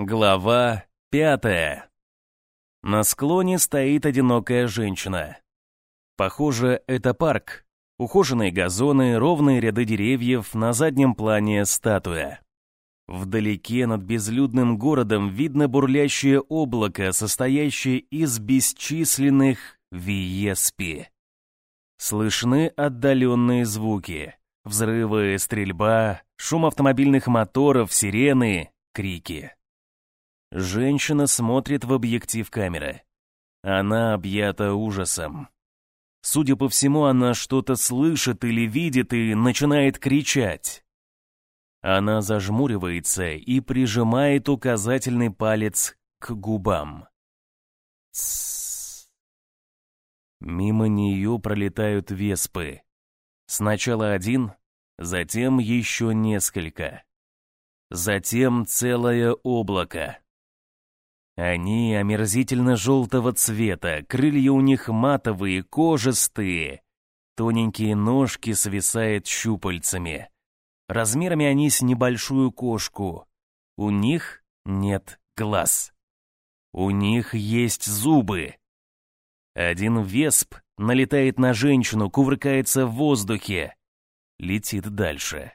Глава пятая. На склоне стоит одинокая женщина. Похоже, это парк. Ухоженные газоны, ровные ряды деревьев, на заднем плане статуя. Вдалеке над безлюдным городом видно бурлящее облако, состоящее из бесчисленных виеспи. Слышны отдаленные звуки. Взрывы, стрельба, шум автомобильных моторов, сирены, крики. Женщина смотрит в объектив камеры. Она объята ужасом. Судя по всему, она что-то слышит или видит и начинает кричать. Она зажмуривается и прижимает указательный палец к губам. Тссс. Мимо нее пролетают веспы. Сначала один, затем еще несколько. Затем целое облако. Они омерзительно-желтого цвета, крылья у них матовые, кожистые. Тоненькие ножки свисают щупальцами. Размерами они с небольшую кошку. У них нет глаз. У них есть зубы. Один весп налетает на женщину, кувыркается в воздухе. Летит дальше.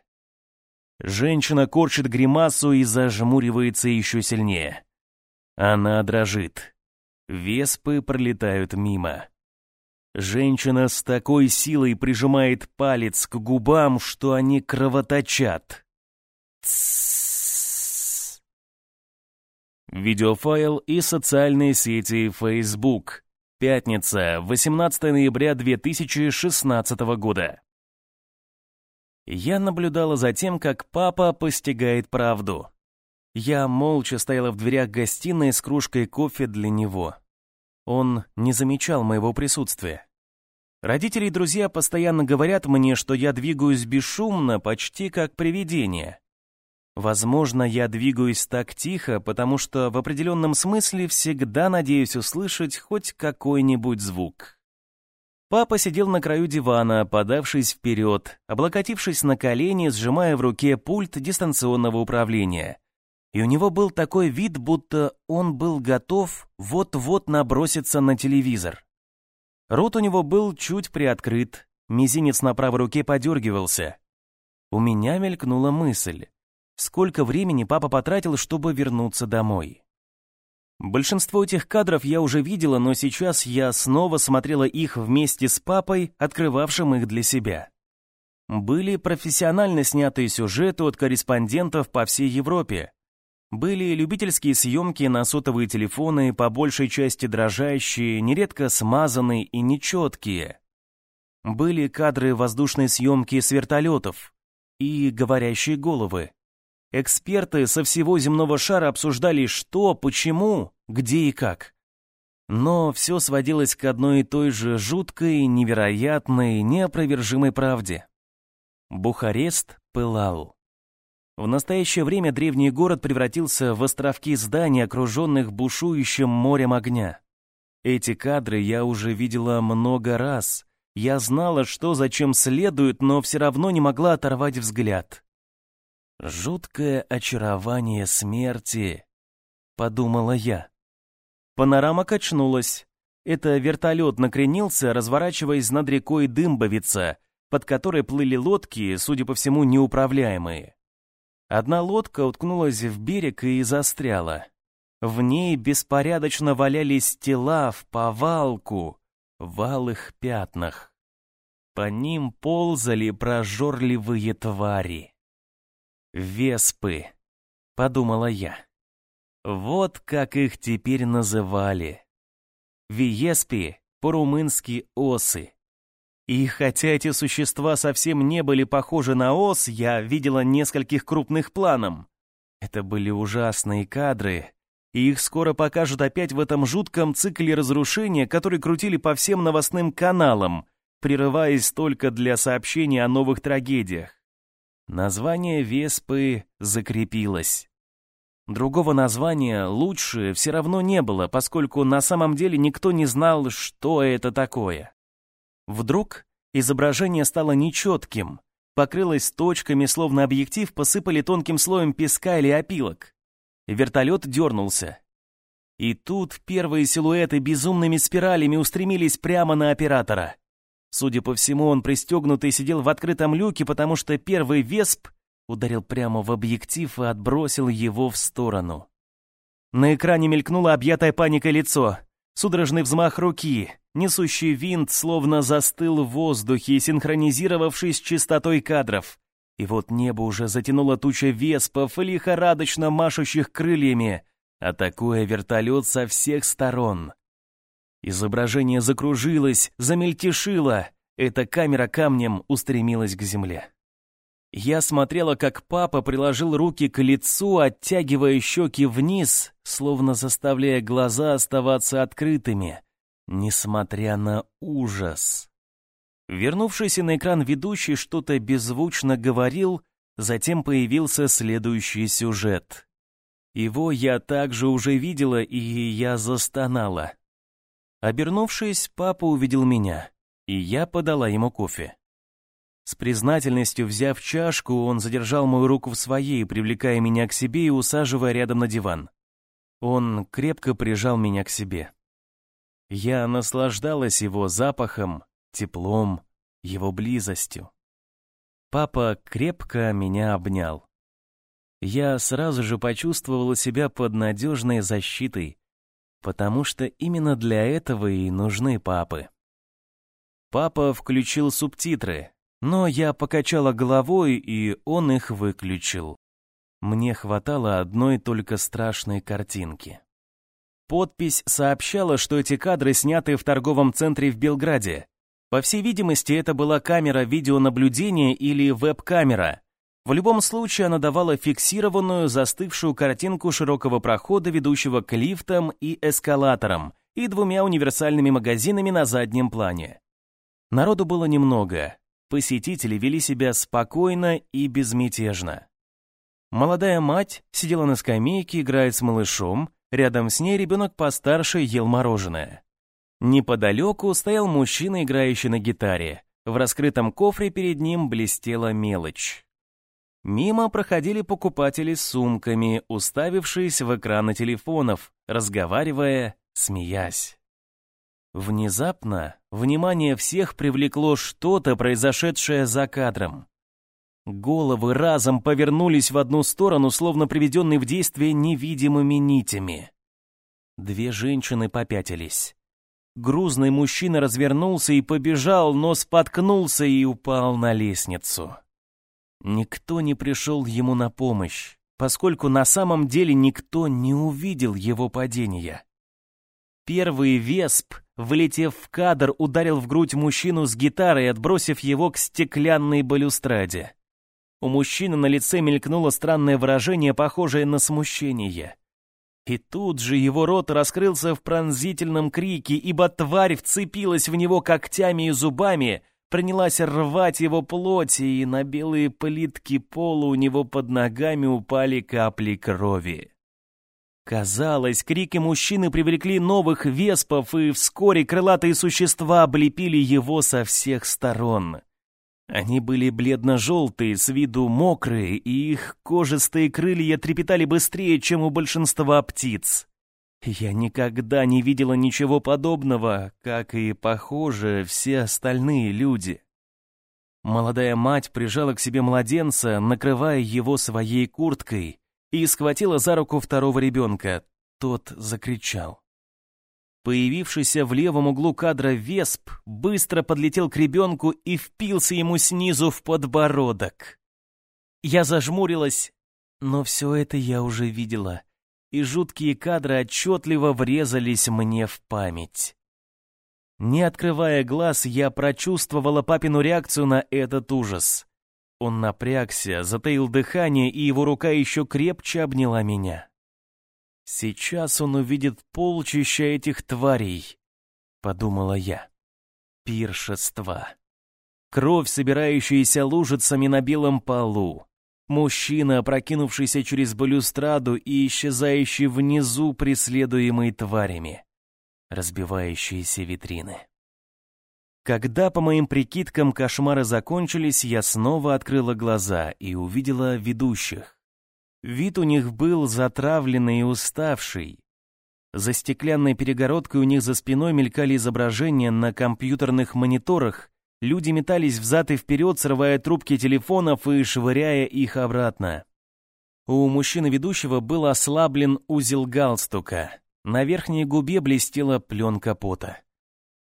Женщина корчит гримасу и зажмуривается еще сильнее. Она дрожит. Веспы пролетают мимо. Женщина с такой силой прижимает палец к губам, что они кровоточат. Видеофайл из социальной сети Facebook. Пятница, 18 ноября 2016 года. Я наблюдала за тем, как папа постигает правду. Я молча стояла в дверях гостиной с кружкой кофе для него. Он не замечал моего присутствия. Родители и друзья постоянно говорят мне, что я двигаюсь бесшумно, почти как привидение. Возможно, я двигаюсь так тихо, потому что в определенном смысле всегда надеюсь услышать хоть какой-нибудь звук. Папа сидел на краю дивана, подавшись вперед, облокотившись на колени, сжимая в руке пульт дистанционного управления и у него был такой вид, будто он был готов вот-вот наброситься на телевизор. Рот у него был чуть приоткрыт, мизинец на правой руке подергивался. У меня мелькнула мысль, сколько времени папа потратил, чтобы вернуться домой. Большинство этих кадров я уже видела, но сейчас я снова смотрела их вместе с папой, открывавшим их для себя. Были профессионально снятые сюжеты от корреспондентов по всей Европе, были любительские съемки на сотовые телефоны, по большей части дрожащие, нередко смазанные и нечеткие. Были кадры воздушной съемки с вертолетов и говорящие головы. Эксперты со всего земного шара обсуждали что, почему, где и как. Но все сводилось к одной и той же жуткой, невероятной, неопровержимой правде. Бухарест пылал. В настоящее время древний город превратился в островки зданий, окруженных бушующим морем огня. Эти кадры я уже видела много раз. Я знала, что зачем следует, но все равно не могла оторвать взгляд. «Жуткое очарование смерти», — подумала я. Панорама качнулась. Это вертолет накренился, разворачиваясь над рекой Дымбовица, под которой плыли лодки, судя по всему, неуправляемые. Одна лодка уткнулась в берег и застряла. В ней беспорядочно валялись тела в повалку, в алых пятнах. По ним ползали прожорливые твари. «Веспы», — подумала я. Вот как их теперь называли. Виеспи, по-румынски осы. И хотя эти существа совсем не были похожи на ос, я видела нескольких крупных планом. Это были ужасные кадры, и их скоро покажут опять в этом жутком цикле разрушения, который крутили по всем новостным каналам, прерываясь только для сообщения о новых трагедиях. Название Веспы закрепилось. Другого названия лучше все равно не было, поскольку на самом деле никто не знал, что это такое. Вдруг изображение стало нечетким, покрылось точками, словно объектив посыпали тонким слоем песка или опилок. Вертолет дернулся. И тут первые силуэты безумными спиралями устремились прямо на оператора. Судя по всему, он пристегнутый сидел в открытом люке, потому что первый весп ударил прямо в объектив и отбросил его в сторону. На экране мелькнуло объятое паникой лицо, судорожный взмах руки, несущий винт словно застыл в воздухе, синхронизировавшись с частотой кадров. И вот небо уже затянуло туча веспов, лихорадочно машущих крыльями, атакуя вертолет со всех сторон. Изображение закружилось, замельтешило. Эта камера камнем устремилась к земле. Я смотрела, как папа приложил руки к лицу, оттягивая щеки вниз, словно заставляя глаза оставаться открытыми, несмотря на ужас. Вернувшийся на экран ведущий что-то беззвучно говорил, затем появился следующий сюжет. Его я также уже видела, и я застонала. Обернувшись, папа увидел меня, и я подала ему кофе. С признательностью взяв чашку, он задержал мою руку в своей, привлекая меня к себе и усаживая рядом на диван. Он крепко прижал меня к себе. Я наслаждалась его запахом, теплом, его близостью. Папа крепко меня обнял. Я сразу же почувствовала себя под надежной защитой, потому что именно для этого и нужны папы. Папа включил субтитры, но я покачала головой, и он их выключил. Мне хватало одной только страшной картинки. Подпись сообщала, что эти кадры сняты в торговом центре в Белграде. По всей видимости, это была камера видеонаблюдения или веб-камера, в любом случае она давала фиксированную, застывшую картинку широкого прохода, ведущего к лифтам и эскалаторам, и двумя универсальными магазинами на заднем плане. Народу было немного. Посетители вели себя спокойно и безмятежно. Молодая мать сидела на скамейке, играет с малышом, рядом с ней ребенок постарше ел мороженое. Неподалеку стоял мужчина, играющий на гитаре. В раскрытом кофре перед ним блестела мелочь. Мимо проходили покупатели с сумками, уставившись в экраны телефонов, разговаривая, смеясь. Внезапно внимание всех привлекло что-то, произошедшее за кадром. Головы разом повернулись в одну сторону, словно приведенные в действие невидимыми нитями. Две женщины попятились. Грузный мужчина развернулся и побежал, но споткнулся и упал на лестницу. Никто не пришел ему на помощь, поскольку на самом деле никто не увидел его падения. Первый весп, влетев в кадр, ударил в грудь мужчину с гитарой, отбросив его к стеклянной балюстраде. У мужчины на лице мелькнуло странное выражение, похожее на смущение. И тут же его рот раскрылся в пронзительном крике, ибо тварь вцепилась в него когтями и зубами — принялась рвать его плоть, и на белые плитки пола у него под ногами упали капли крови. Казалось, крики мужчины привлекли новых веспов, и вскоре крылатые существа облепили его со всех сторон. Они были бледно-желтые, с виду мокрые, и их кожистые крылья трепетали быстрее, чем у большинства птиц. Я никогда не видела ничего подобного, как и, похоже, все остальные люди. Молодая мать прижала к себе младенца, накрывая его своей курткой, и схватила за руку второго ребенка. Тот закричал. Появившийся в левом углу кадра весп быстро подлетел к ребенку и впился ему снизу в подбородок. Я зажмурилась, но все это я уже видела — и жуткие кадры отчетливо врезались мне в память. Не открывая глаз, я прочувствовала папину реакцию на этот ужас. Он напрягся, затаил дыхание, и его рука еще крепче обняла меня. «Сейчас он увидит полчища этих тварей», — подумала я. «Пиршество. Кровь, собирающаяся лужицами на белом полу. Мужчина, опрокинувшийся через балюстраду и исчезающий внизу, преследуемый тварями. Разбивающиеся витрины. Когда, по моим прикидкам, кошмары закончились, я снова открыла глаза и увидела ведущих. Вид у них был затравленный и уставший. За стеклянной перегородкой у них за спиной мелькали изображения на компьютерных мониторах, люди метались взад и вперед, срывая трубки телефонов и швыряя их обратно. У мужчины-ведущего был ослаблен узел галстука. На верхней губе блестела пленка пота.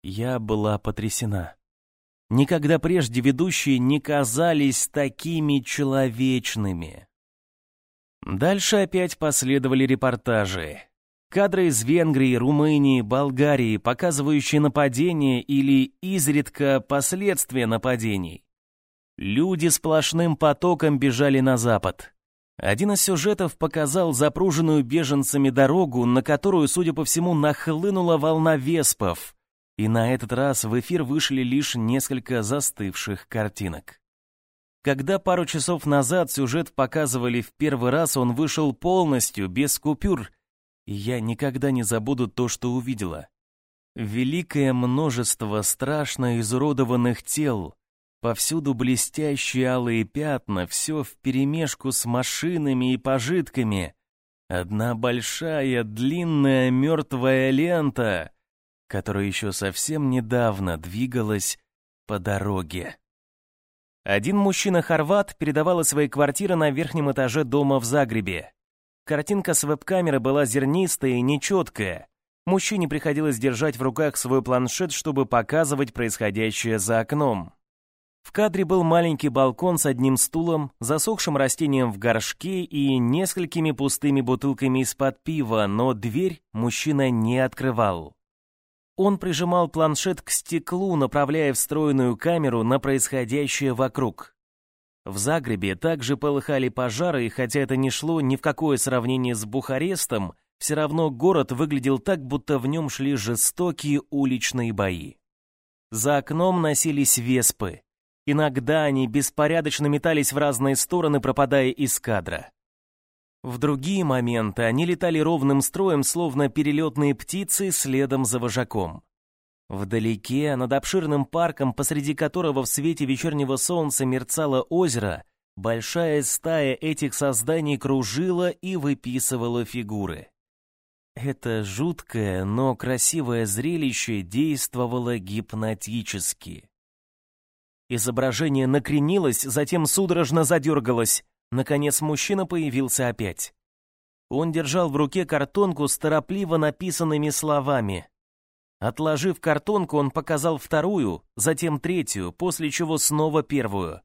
Я была потрясена. Никогда прежде ведущие не казались такими человечными. Дальше опять последовали репортажи. Кадры из Венгрии, Румынии, Болгарии, показывающие нападения или изредка последствия нападений. Люди сплошным потоком бежали на запад. Один из сюжетов показал запруженную беженцами дорогу, на которую, судя по всему, нахлынула волна веспов. И на этот раз в эфир вышли лишь несколько застывших картинок. Когда пару часов назад сюжет показывали в первый раз, он вышел полностью, без купюр, и я никогда не забуду то, что увидела. Великое множество страшно изуродованных тел, повсюду блестящие алые пятна, все вперемешку с машинами и пожитками. Одна большая длинная мертвая лента, которая еще совсем недавно двигалась по дороге. Один мужчина-хорват передавал из своей квартиры на верхнем этаже дома в Загребе. Картинка с веб-камеры была зернистая и нечеткая. Мужчине приходилось держать в руках свой планшет, чтобы показывать происходящее за окном. В кадре был маленький балкон с одним стулом, засохшим растением в горшке и несколькими пустыми бутылками из-под пива, но дверь мужчина не открывал. Он прижимал планшет к стеклу, направляя встроенную камеру на происходящее вокруг. В Загребе также полыхали пожары, и хотя это не шло ни в какое сравнение с Бухарестом, все равно город выглядел так, будто в нем шли жестокие уличные бои. За окном носились веспы. Иногда они беспорядочно метались в разные стороны, пропадая из кадра. В другие моменты они летали ровным строем, словно перелетные птицы следом за вожаком. Вдалеке, над обширным парком, посреди которого в свете вечернего солнца мерцало озеро, большая стая этих созданий кружила и выписывала фигуры. Это жуткое, но красивое зрелище действовало гипнотически. Изображение накренилось, затем судорожно задергалось. Наконец мужчина появился опять. Он держал в руке картонку с торопливо написанными словами — Отложив картонку, он показал вторую, затем третью, после чего снова первую.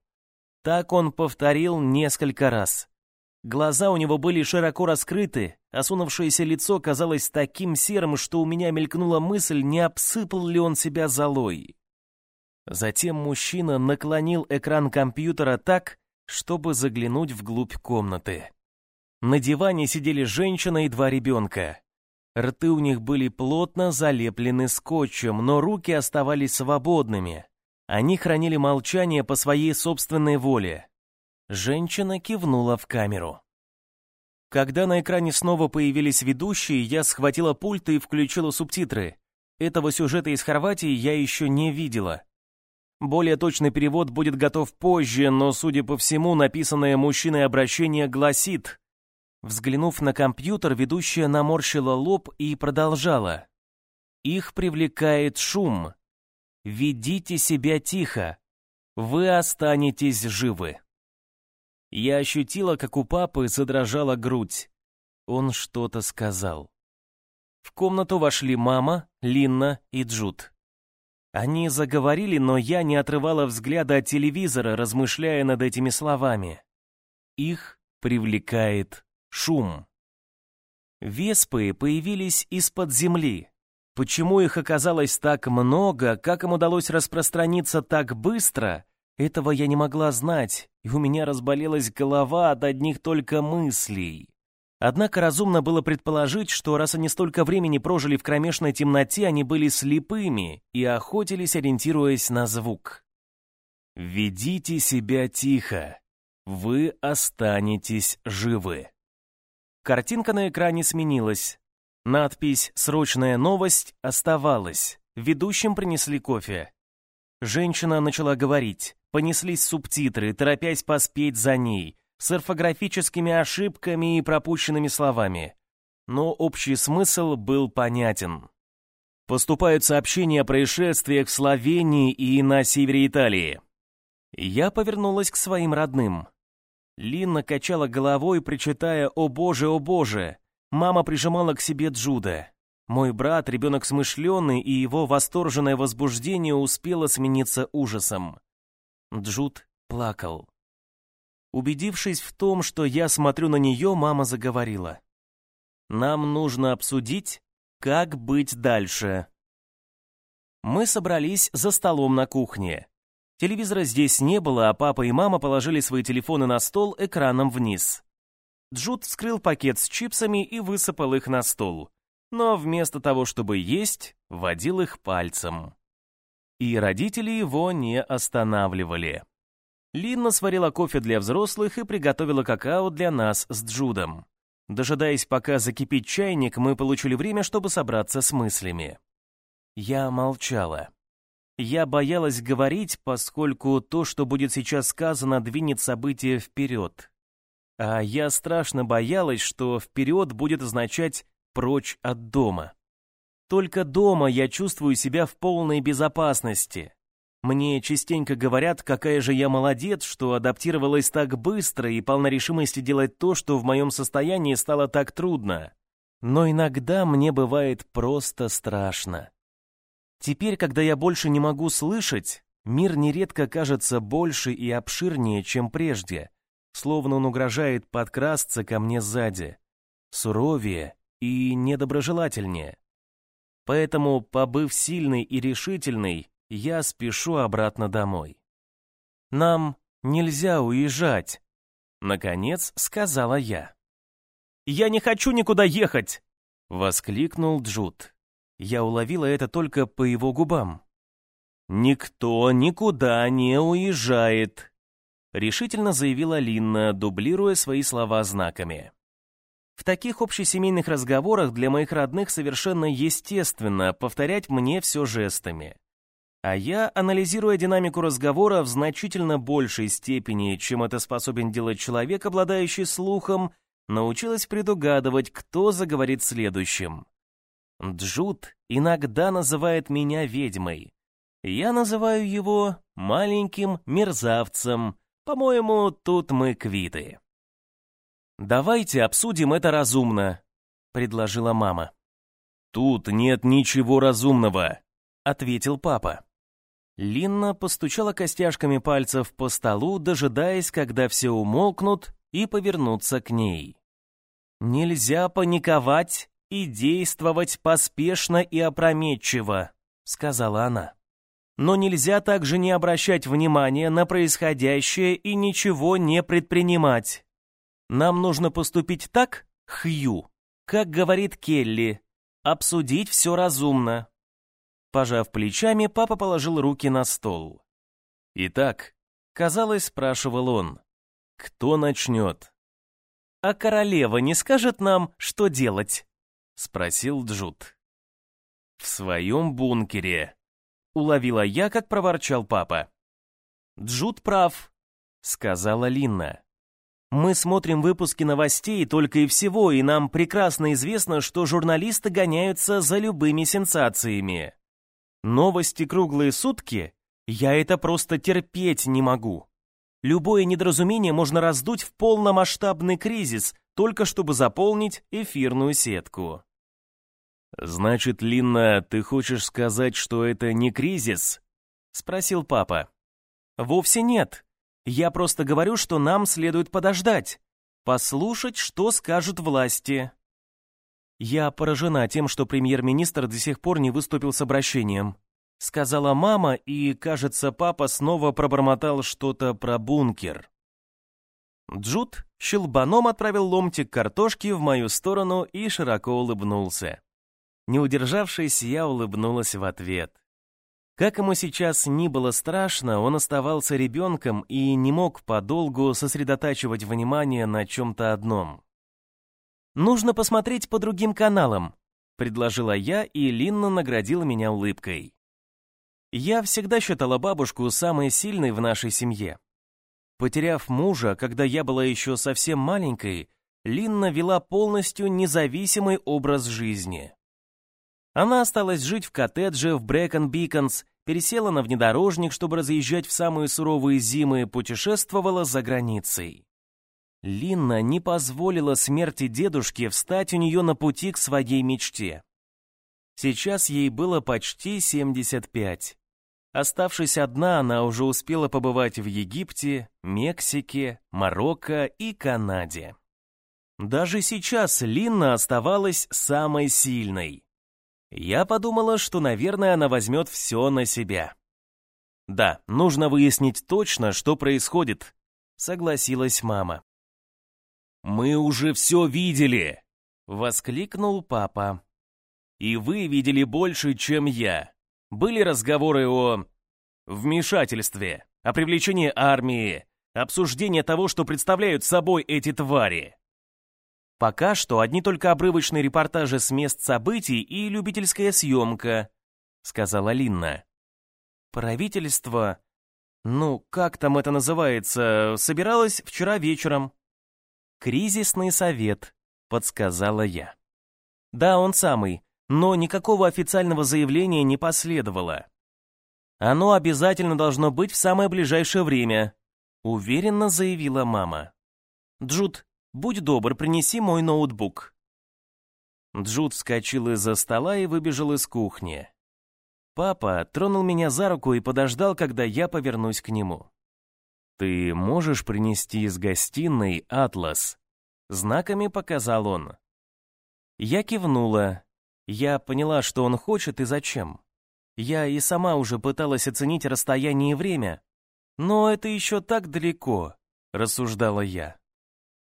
Так он повторил несколько раз. Глаза у него были широко раскрыты, осунувшееся лицо казалось таким серым, что у меня мелькнула мысль, не обсыпал ли он себя золой. Затем мужчина наклонил экран компьютера так, чтобы заглянуть вглубь комнаты. На диване сидели женщина и два ребенка. Рты у них были плотно залеплены скотчем, но руки оставались свободными. Они хранили молчание по своей собственной воле. Женщина кивнула в камеру. Когда на экране снова появились ведущие, я схватила пульт и включила субтитры. Этого сюжета из Хорватии я еще не видела. Более точный перевод будет готов позже, но, судя по всему, написанное мужчиной обращение гласит Взглянув на компьютер, ведущая наморщила лоб и продолжала. «Их привлекает шум. Ведите себя тихо. Вы останетесь живы». Я ощутила, как у папы задрожала грудь. Он что-то сказал. В комнату вошли мама, Линна и Джуд. Они заговорили, но я не отрывала взгляда от телевизора, размышляя над этими словами. Их привлекает Шум. Веспы появились из-под земли. Почему их оказалось так много, как им удалось распространиться так быстро, этого я не могла знать, и у меня разболелась голова от одних только мыслей. Однако разумно было предположить, что раз они столько времени прожили в кромешной темноте, они были слепыми и охотились, ориентируясь на звук. «Ведите себя тихо. Вы останетесь живы». Картинка на экране сменилась. Надпись «Срочная новость» оставалась. Ведущим принесли кофе. Женщина начала говорить. Понеслись субтитры, торопясь поспеть за ней. С орфографическими ошибками и пропущенными словами. Но общий смысл был понятен. Поступают сообщения о происшествиях в Словении и на севере Италии. Я повернулась к своим родным. Линна качала головой, причитая «О боже, о боже!». Мама прижимала к себе Джуда. Мой брат, ребенок смышленый, и его восторженное возбуждение успело смениться ужасом. Джуд плакал. Убедившись в том, что я смотрю на нее, мама заговорила. «Нам нужно обсудить, как быть дальше?» Мы собрались за столом на кухне. Телевизора здесь не было, а папа и мама положили свои телефоны на стол экраном вниз. Джуд вскрыл пакет с чипсами и высыпал их на стол. Но вместо того, чтобы есть, водил их пальцем. И родители его не останавливали. Линна сварила кофе для взрослых и приготовила какао для нас с Джудом. Дожидаясь, пока закипит чайник, мы получили время, чтобы собраться с мыслями. Я молчала. Я боялась говорить, поскольку то, что будет сейчас сказано, двинет события вперед. А я страшно боялась, что вперед будет означать «прочь от дома». Только дома я чувствую себя в полной безопасности. Мне частенько говорят, какая же я молодец, что адаптировалась так быстро и полна решимости делать то, что в моем состоянии стало так трудно. Но иногда мне бывает просто страшно. Теперь, когда я больше не могу слышать, мир нередко кажется больше и обширнее, чем прежде, словно он угрожает подкрасться ко мне сзади, суровее и недоброжелательнее. Поэтому, побыв сильной и решительной, я спешу обратно домой. «Нам нельзя уезжать», — наконец сказала я. «Я не хочу никуда ехать!» — воскликнул Джуд. Я уловила это только по его губам. «Никто никуда не уезжает», — решительно заявила Линна, дублируя свои слова знаками. В таких общесемейных разговорах для моих родных совершенно естественно повторять мне все жестами. А я, анализируя динамику разговора в значительно большей степени, чем это способен делать человек, обладающий слухом, научилась предугадывать, кто заговорит следующим. Джуд иногда называет меня ведьмой. Я называю его маленьким мерзавцем. По-моему, тут мы квиты. «Давайте обсудим это разумно», — предложила мама. «Тут нет ничего разумного», — ответил папа. Линна постучала костяшками пальцев по столу, дожидаясь, когда все умолкнут, и повернуться к ней. «Нельзя паниковать и действовать поспешно и опрометчиво», — сказала она. «Но нельзя также не обращать внимания на происходящее и ничего не предпринимать. Нам нужно поступить так, Хью, как говорит Келли, обсудить все разумно, Пожав плечами, папа положил руки на стол. «Итак», — казалось, спрашивал он, — «кто начнет?» «А королева не скажет нам, что делать?» — спросил Джуд. «В своем бункере», — уловила я, как проворчал папа. «Джуд прав», — сказала Линна. «Мы смотрим выпуски новостей только и всего, и нам прекрасно известно, что журналисты гоняются за любыми сенсациями. Новости круглые сутки? Я это просто терпеть не могу. Любое недоразумение можно раздуть в полномасштабный кризис, только чтобы заполнить эфирную сетку. «Значит, Линна, ты хочешь сказать, что это не кризис?» — спросил папа. «Вовсе нет. Я просто говорю, что нам следует подождать, послушать, что скажут власти. «Я поражена тем, что премьер-министр до сих пор не выступил с обращением», сказала мама, и, кажется, папа снова пробормотал что-то про бункер. Джуд щелбаном отправил ломтик картошки в мою сторону и широко улыбнулся. Не удержавшись, я улыбнулась в ответ. Как ему сейчас ни было страшно, он оставался ребенком и не мог подолгу сосредотачивать внимание на чем-то одном. «Нужно посмотреть по другим каналам», — предложила я, и Линна наградила меня улыбкой. Я всегда считала бабушку самой сильной в нашей семье. Потеряв мужа, когда я была еще совсем маленькой, Линна вела полностью независимый образ жизни. Она осталась жить в коттедже в Брэкон-Биконс, пересела на внедорожник, чтобы разъезжать в самые суровые зимы, путешествовала за границей. Линна не позволила смерти дедушки встать у нее на пути к своей мечте. Сейчас ей было почти 75. Оставшись одна, она уже успела побывать в Египте, Мексике, Марокко и Канаде. Даже сейчас Линна оставалась самой сильной. Я подумала, что, наверное, она возьмет все на себя. Да, нужно выяснить точно, что происходит, согласилась мама. Мы уже все видели, воскликнул папа. И вы видели больше, чем я. Были разговоры о вмешательстве, о привлечении армии, обсуждение того, что представляют собой эти твари. Пока что одни только обрывочные репортажи с мест событий и любительская съемка, сказала Линна. Правительство, ну, как там это называется, собиралось вчера вечером. Кризисный совет, подсказала я. Да, он самый, но никакого официального заявления не последовало. Оно обязательно должно быть в самое ближайшее время, уверенно заявила мама. Джуд, будь добр, принеси мой ноутбук. Джуд вскочил из-за стола и выбежал из кухни. Папа тронул меня за руку и подождал, когда я повернусь к нему. «Ты можешь принести из гостиной атлас?» Знаками показал он. Я кивнула, я поняла, что он хочет и зачем. Я и сама уже пыталась оценить расстояние и время. Но это еще так далеко, рассуждала я.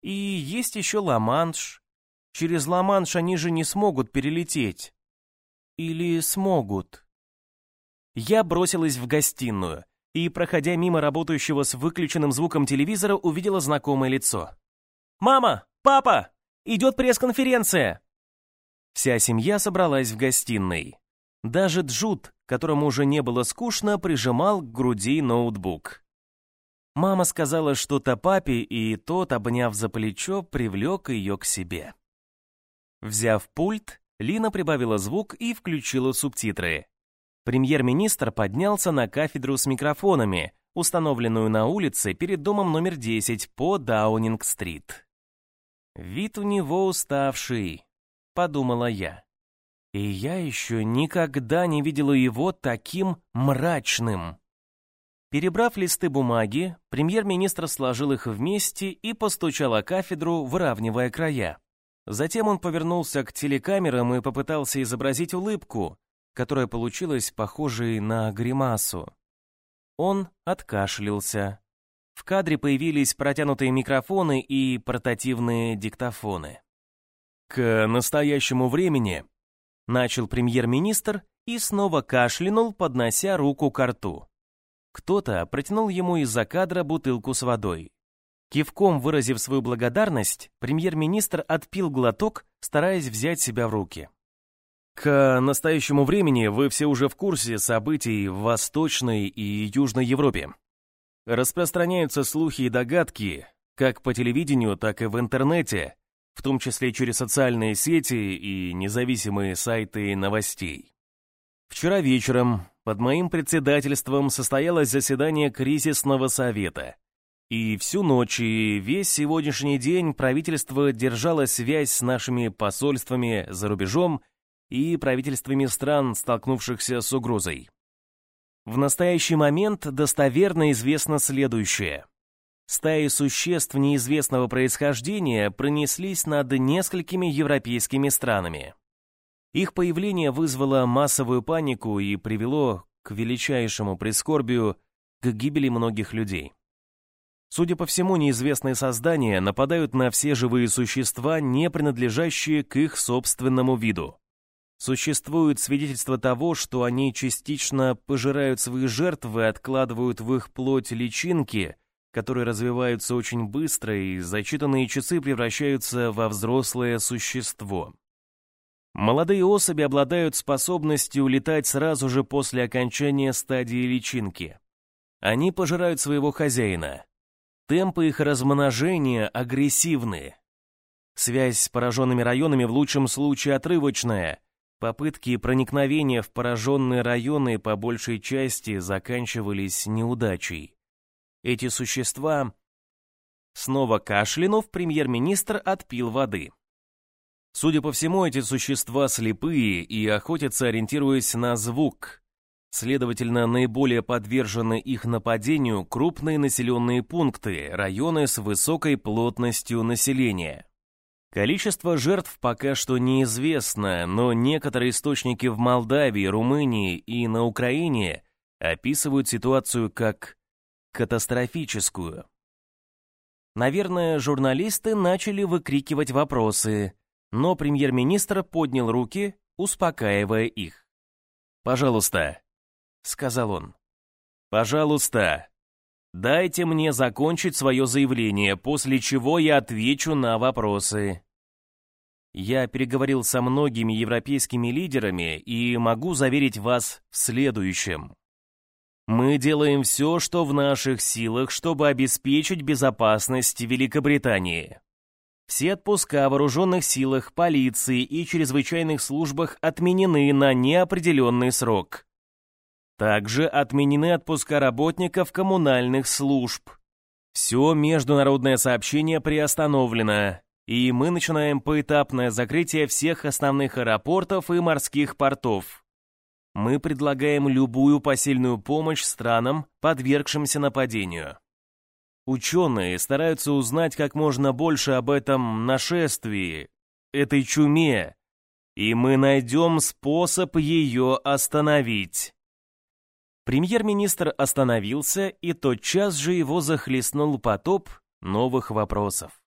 И есть еще Ла-Манш. Через Ла-Манш они же не смогут перелететь. Или смогут? Я бросилась в гостиную и, проходя мимо работающего с выключенным звуком телевизора, увидела знакомое лицо. «Мама! Папа! Идет пресс-конференция!» Вся семья собралась в гостиной. Даже Джуд, которому уже не было скучно, прижимал к груди ноутбук. Мама сказала что-то папе, и тот, обняв за плечо, привлек ее к себе. Взяв пульт, Лина прибавила звук и включила субтитры. Премьер-министр поднялся на кафедру с микрофонами, установленную на улице перед домом номер 10 по Даунинг-стрит. Вид у него уставший, подумала я. И я еще никогда не видела его таким мрачным. Перебрав листы бумаги, премьер-министр сложил их вместе и постучал о кафедру, выравнивая края. Затем он повернулся к телекамерам и попытался изобразить улыбку, которая получилась похожей на гримасу. Он откашлялся. В кадре появились протянутые микрофоны и портативные диктофоны. К настоящему времени начал премьер-министр и снова кашлянул, поднося руку к рту. Кто-то протянул ему из-за кадра бутылку с водой. Кивком выразив свою благодарность, премьер-министр отпил глоток, стараясь взять себя в руки. К настоящему времени вы все уже в курсе событий в Восточной и Южной Европе. Распространяются слухи и догадки, как по телевидению, так и в интернете, в том числе через социальные сети и независимые сайты новостей. Вчера вечером под моим председательством состоялось заседание кризисного совета. И всю ночь и весь сегодняшний день правительство держало связь с нашими посольствами за рубежом и правительствами стран, столкнувшихся с угрозой. В настоящий момент достоверно известно следующее. Стаи существ неизвестного происхождения пронеслись над несколькими европейскими странами. Их появление вызвало массовую панику и привело к величайшему прискорбию, к гибели многих людей. Судя по всему, неизвестные создания нападают на все живые существа, не принадлежащие к их собственному виду. Существуют свидетельства того, что они частично пожирают свои жертвы откладывают в их плоть личинки – которые развиваются очень быстро и за считанные часы превращаются во взрослое существо. Молодые особи обладают способностью летать сразу же после окончания стадии личинки. Они пожирают своего хозяина. Темпы их размножения агрессивны. Связь с пораженными районами в лучшем случае отрывочная. Попытки проникновения в пораженные районы по большей части заканчивались неудачей. Эти существа... Снова кашлянув, премьер-министр отпил воды. Судя по всему, эти существа слепые и охотятся, ориентируясь на звук. Следовательно, наиболее подвержены их нападению крупные населенные пункты, районы с высокой плотностью населения. Количество жертв пока что неизвестно, но некоторые источники в Молдавии, Румынии и на Украине описывают ситуацию как катастрофическую. Наверное, журналисты начали выкрикивать вопросы, но премьер-министр поднял руки, успокаивая их. «Пожалуйста, сказал он. «Пожалуйста, дайте мне закончить свое заявление, после чего я отвечу на вопросы». Я переговорил со многими европейскими лидерами и могу заверить вас в следующем. Мы делаем все, что в наших силах, чтобы обеспечить безопасность Великобритании. Все отпуска в вооруженных силах, полиции и чрезвычайных службах отменены на неопределенный срок. Также отменены отпуска работников коммунальных служб. Все международное сообщение приостановлено, и мы начинаем поэтапное закрытие всех основных аэропортов и морских портов. Мы предлагаем любую посильную помощь странам, подвергшимся нападению. Ученые стараются узнать как можно больше об этом нашествии, этой чуме, и мы найдем способ ее остановить. Премьер-министр остановился, и тотчас же его захлестнул потоп новых вопросов.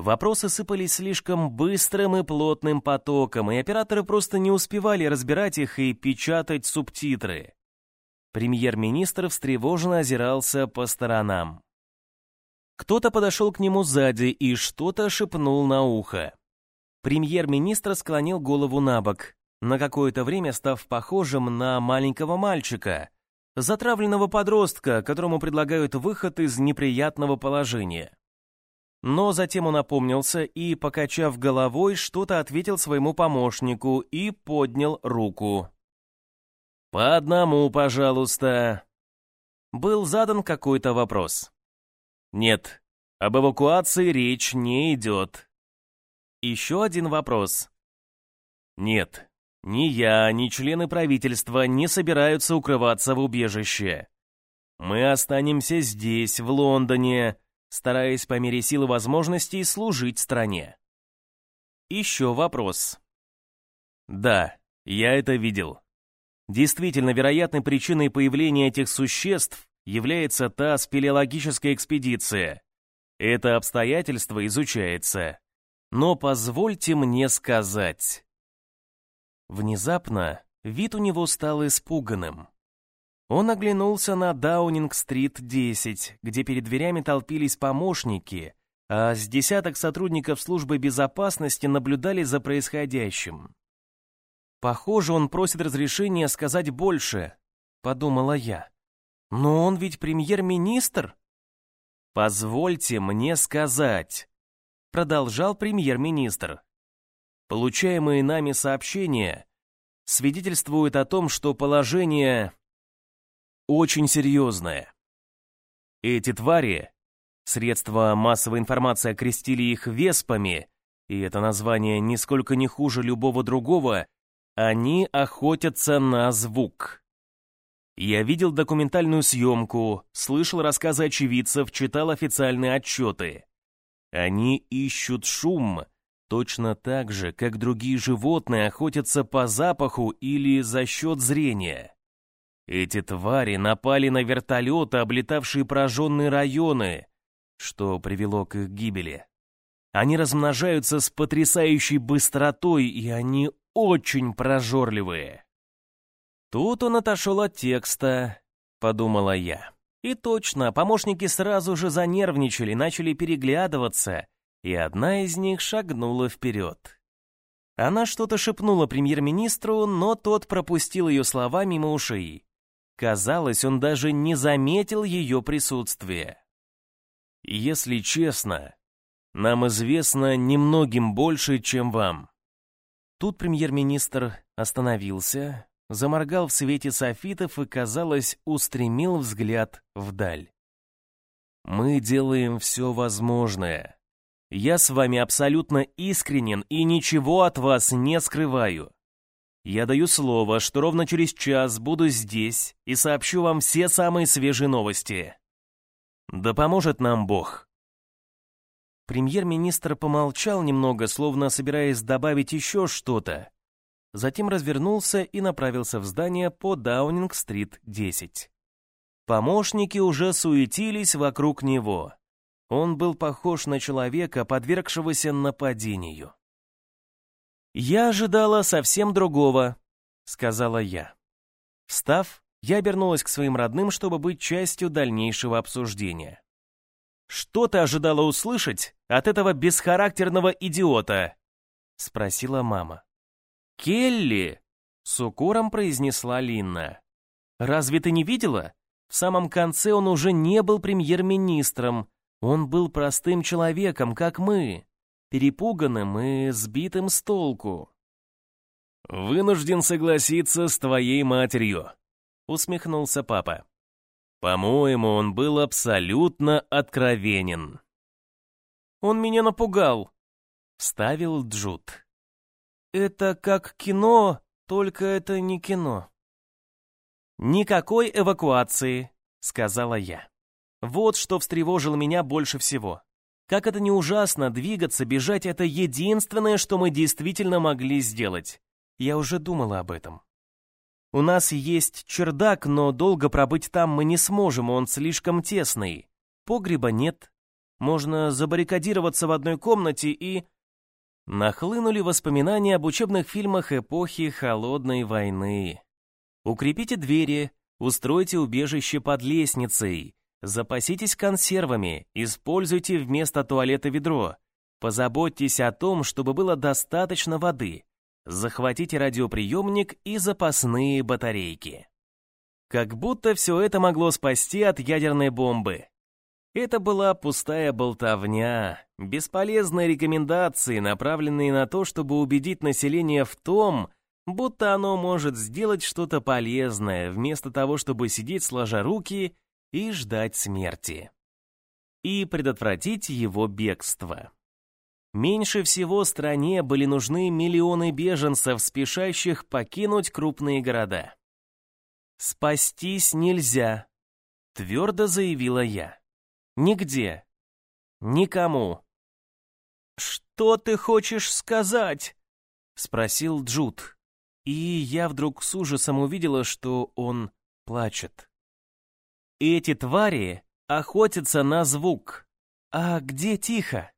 Вопросы сыпались слишком быстрым и плотным потоком, и операторы просто не успевали разбирать их и печатать субтитры. Премьер-министр встревоженно озирался по сторонам. Кто-то подошел к нему сзади и что-то шепнул на ухо. Премьер-министр склонил голову на бок на какое-то время став похожим на маленького мальчика, затравленного подростка, которому предлагают выход из неприятного положения. Но затем он опомнился и, покачав головой, что-то ответил своему помощнику и поднял руку. «По одному, пожалуйста». Был задан какой-то вопрос. «Нет, об эвакуации речь не идет». Еще один вопрос. «Нет, ни я, ни члены правительства не собираются укрываться в убежище. Мы останемся здесь, в Лондоне, стараясь по мере силы возможностей служить стране. Еще вопрос. Да, я это видел. Действительно, вероятной причиной появления этих существ является та спелеологическая экспедиция. Это обстоятельство изучается. Но позвольте мне сказать. Внезапно вид у него стал испуганным. Он оглянулся на Даунинг-стрит 10, где перед дверями толпились помощники, а с десяток сотрудников службы безопасности наблюдали за происходящим. «Похоже, он просит разрешения сказать больше», — подумала я. «Но он ведь премьер-министр?» «Позвольте мне сказать», — продолжал премьер-министр. Получаемые нами сообщения свидетельствуют о том, что положение очень серьезное. Эти твари, средства массовой информации окрестили их веспами, и это название нисколько не хуже любого другого, они охотятся на звук. Я видел документальную съемку, слышал рассказы очевидцев, читал официальные отчеты. Они ищут шум — Точно так же, как другие животные охотятся по запаху или за счет зрения. Эти твари напали на вертолеты, облетавшие пораженные районы, что привело к их гибели. Они размножаются с потрясающей быстротой, и они очень прожорливые. Тут он отошел от текста, подумала я. И точно, помощники сразу же занервничали, начали переглядываться — и одна из них шагнула вперед. Она что-то шепнула премьер-министру, но тот пропустил ее слова мимо ушей. Казалось, он даже не заметил ее присутствия. Если честно, нам известно немногим больше, чем вам. Тут премьер-министр остановился, заморгал в свете софитов и, казалось, устремил взгляд вдаль. Мы делаем все возможное. Я с вами абсолютно искренен и ничего от вас не скрываю. Я даю слово, что ровно через час буду здесь и сообщу вам все самые свежие новости. Да поможет нам Бог. Премьер-министр помолчал немного, словно собираясь добавить еще что-то. Затем развернулся и направился в здание по Даунинг-стрит, 10. Помощники уже суетились вокруг него. Он был похож на человека, подвергшегося нападению. «Я ожидала совсем другого», — сказала я. Встав, я обернулась к своим родным, чтобы быть частью дальнейшего обсуждения. «Что ты ожидала услышать от этого бесхарактерного идиота?» — спросила мама. «Келли!» — с укором произнесла Линна. «Разве ты не видела? В самом конце он уже не был премьер-министром. Он был простым человеком, как мы перепуганным и сбитым с толку. «Вынужден согласиться с твоей матерью», — усмехнулся папа. «По-моему, он был абсолютно откровенен». «Он меня напугал», — вставил Джуд. «Это как кино, только это не кино». «Никакой эвакуации», — сказала я. Вот что встревожило меня больше всего. Как это не ужасно, двигаться, бежать — это единственное, что мы действительно могли сделать. Я уже думала об этом. У нас есть чердак, но долго пробыть там мы не сможем, он слишком тесный. Погреба нет. Можно забаррикадироваться в одной комнате и... Нахлынули воспоминания об учебных фильмах эпохи Холодной войны. Укрепите двери, устройте убежище под лестницей, Запаситесь консервами, используйте вместо туалета ведро. Позаботьтесь о том, чтобы было достаточно воды. Захватите радиоприемник и запасные батарейки. Как будто все это могло спасти от ядерной бомбы. Это была пустая болтовня, бесполезные рекомендации, направленные на то, чтобы убедить население в том, будто оно может сделать что-то полезное, вместо того, чтобы сидеть сложа руки и ждать смерти. И предотвратить его бегство. Меньше всего стране были нужны миллионы беженцев, спешащих покинуть крупные города. «Спастись нельзя», — твердо заявила я. «Нигде. Никому». «Что ты хочешь сказать?» — спросил Джуд. И я вдруг с ужасом увидела, что он плачет. Эти твари охотятся на звук. А где тихо?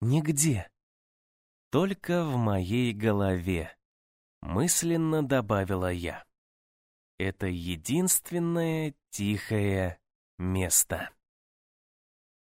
Нигде. Только в моей голове. Мысленно добавила я. Это единственное тихое место.